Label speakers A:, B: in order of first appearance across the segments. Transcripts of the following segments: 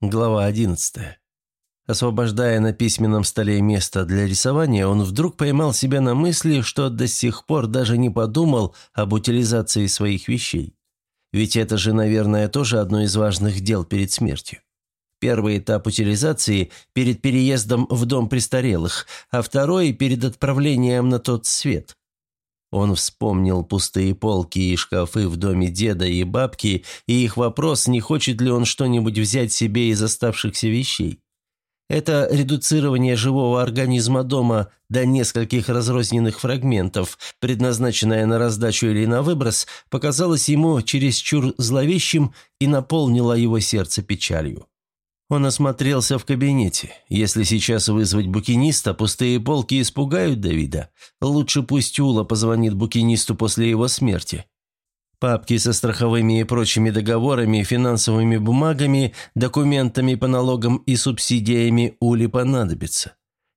A: Глава 11. Освобождая на письменном столе место для рисования, он вдруг поймал себя на мысли, что до сих пор даже не подумал об утилизации своих вещей. Ведь это же, наверное, тоже одно из важных дел перед смертью. Первый этап утилизации – перед переездом в дом престарелых, а второй – перед отправлением на тот свет. Он вспомнил пустые полки и шкафы в доме деда и бабки и их вопрос, не хочет ли он что-нибудь взять себе из оставшихся вещей. Это редуцирование живого организма дома до нескольких разрозненных фрагментов, предназначенное на раздачу или на выброс, показалось ему чересчур зловещим и наполнило его сердце печалью. Он осмотрелся в кабинете. Если сейчас вызвать букиниста, пустые полки испугают Давида. Лучше пусть Ула позвонит букинисту после его смерти. Папки со страховыми и прочими договорами, финансовыми бумагами, документами по налогам и субсидиями Уле понадобятся.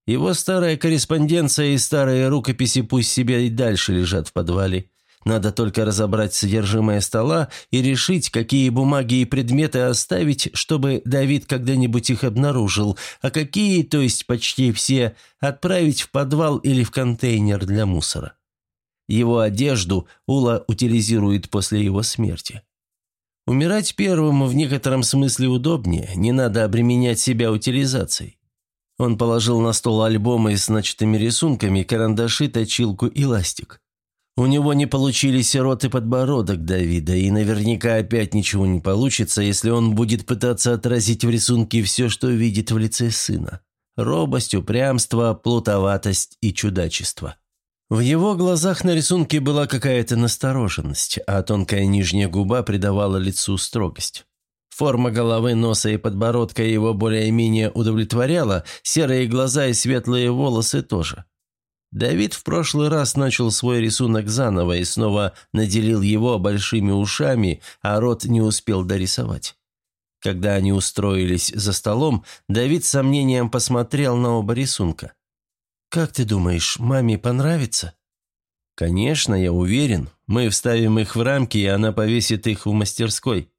A: Его старая корреспонденция и старые рукописи пусть себе и дальше лежат в подвале. Надо только разобрать содержимое стола и решить, какие бумаги и предметы оставить, чтобы Давид когда-нибудь их обнаружил, а какие, то есть почти все, отправить в подвал или в контейнер для мусора. Его одежду Ула утилизирует после его смерти. Умирать первым в некотором смысле удобнее, не надо обременять себя утилизацией. Он положил на стол альбомы с начатыми рисунками, карандаши, точилку и ластик. У него не получились рот и подбородок Давида, и наверняка опять ничего не получится, если он будет пытаться отразить в рисунке все, что видит в лице сына. Робость, упрямство, плутоватость и чудачество. В его глазах на рисунке была какая-то настороженность, а тонкая нижняя губа придавала лицу строгость. Форма головы, носа и подбородка его более-менее удовлетворяла, серые глаза и светлые волосы тоже. Давид в прошлый раз начал свой рисунок заново и снова наделил его большими ушами, а рот не успел дорисовать. Когда они устроились за столом, Давид с сомнением посмотрел на оба рисунка. «Как ты думаешь, маме понравится?» «Конечно, я уверен. Мы вставим их в рамки, и она повесит их в мастерской».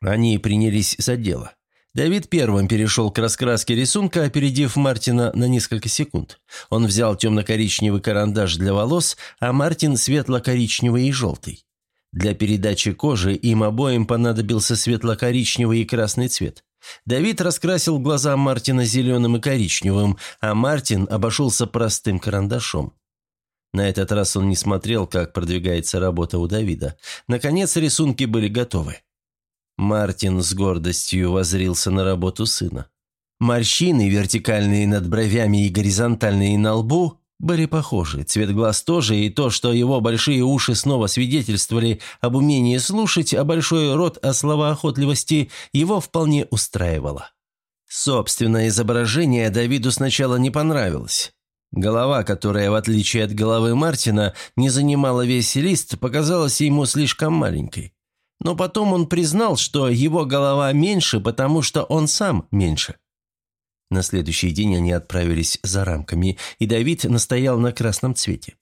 A: Они принялись за дело. Давид первым перешел к раскраске рисунка, опередив Мартина на несколько секунд. Он взял темно-коричневый карандаш для волос, а Мартин светло-коричневый и желтый. Для передачи кожи им обоим понадобился светло-коричневый и красный цвет. Давид раскрасил глаза Мартина зеленым и коричневым, а Мартин обошелся простым карандашом. На этот раз он не смотрел, как продвигается работа у Давида. Наконец рисунки были готовы. Мартин с гордостью возрился на работу сына. Морщины, вертикальные над бровями и горизонтальные на лбу, были похожи. Цвет глаз тоже, и то, что его большие уши снова свидетельствовали об умении слушать, а большой рот о словоохотливости его вполне устраивало. Собственное изображение Давиду сначала не понравилось. Голова, которая, в отличие от головы Мартина, не занимала весь лист, показалась ему слишком маленькой. Но потом он признал, что его голова меньше, потому что он сам меньше. На следующий день они отправились за рамками, и Давид настоял на красном цвете.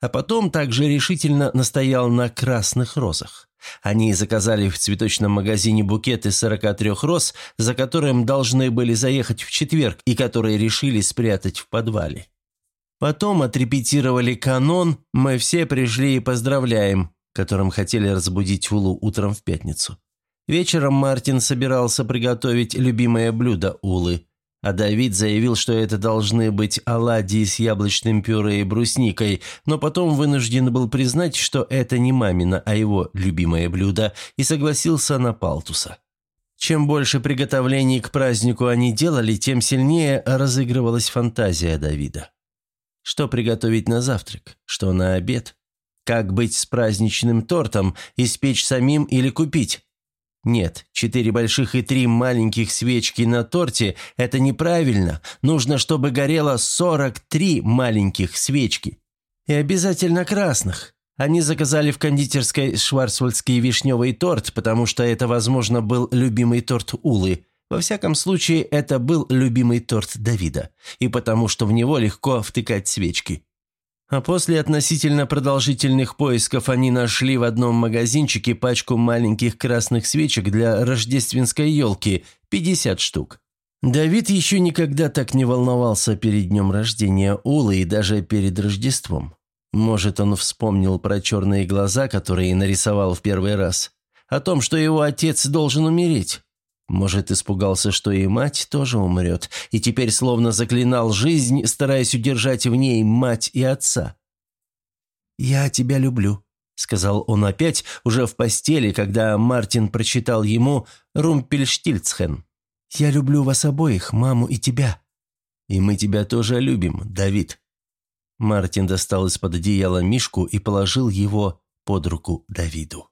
A: А потом также решительно настоял на красных розах. Они заказали в цветочном магазине букет из 43 роз, за которым должны были заехать в четверг и которые решили спрятать в подвале. Потом отрепетировали канон «Мы все пришли и поздравляем», которым хотели разбудить Улу утром в пятницу. Вечером Мартин собирался приготовить любимое блюдо Улы, а Давид заявил, что это должны быть оладьи с яблочным пюре и брусникой, но потом вынужден был признать, что это не мамина, а его любимое блюдо, и согласился на палтуса. Чем больше приготовлений к празднику они делали, тем сильнее разыгрывалась фантазия Давида. Что приготовить на завтрак? Что на обед? Как быть с праздничным тортом? Испечь самим или купить? Нет, четыре больших и три маленьких свечки на торте – это неправильно. Нужно, чтобы горело сорок три маленьких свечки. И обязательно красных. Они заказали в кондитерской шварцвальдский вишневый торт, потому что это, возможно, был любимый торт Улы. Во всяком случае, это был любимый торт Давида. И потому что в него легко втыкать свечки. А после относительно продолжительных поисков они нашли в одном магазинчике пачку маленьких красных свечек для рождественской елки, 50 штук. Давид еще никогда так не волновался перед днем рождения Улы и даже перед Рождеством. Может, он вспомнил про черные глаза, которые нарисовал в первый раз, о том, что его отец должен умереть. Может, испугался, что и мать тоже умрет, и теперь словно заклинал жизнь, стараясь удержать в ней мать и отца. «Я тебя люблю», — сказал он опять, уже в постели, когда Мартин прочитал ему «Румпельштильцхен». «Я люблю вас обоих, маму и тебя». «И мы тебя тоже любим, Давид». Мартин достал из-под одеяла Мишку и положил его под руку Давиду.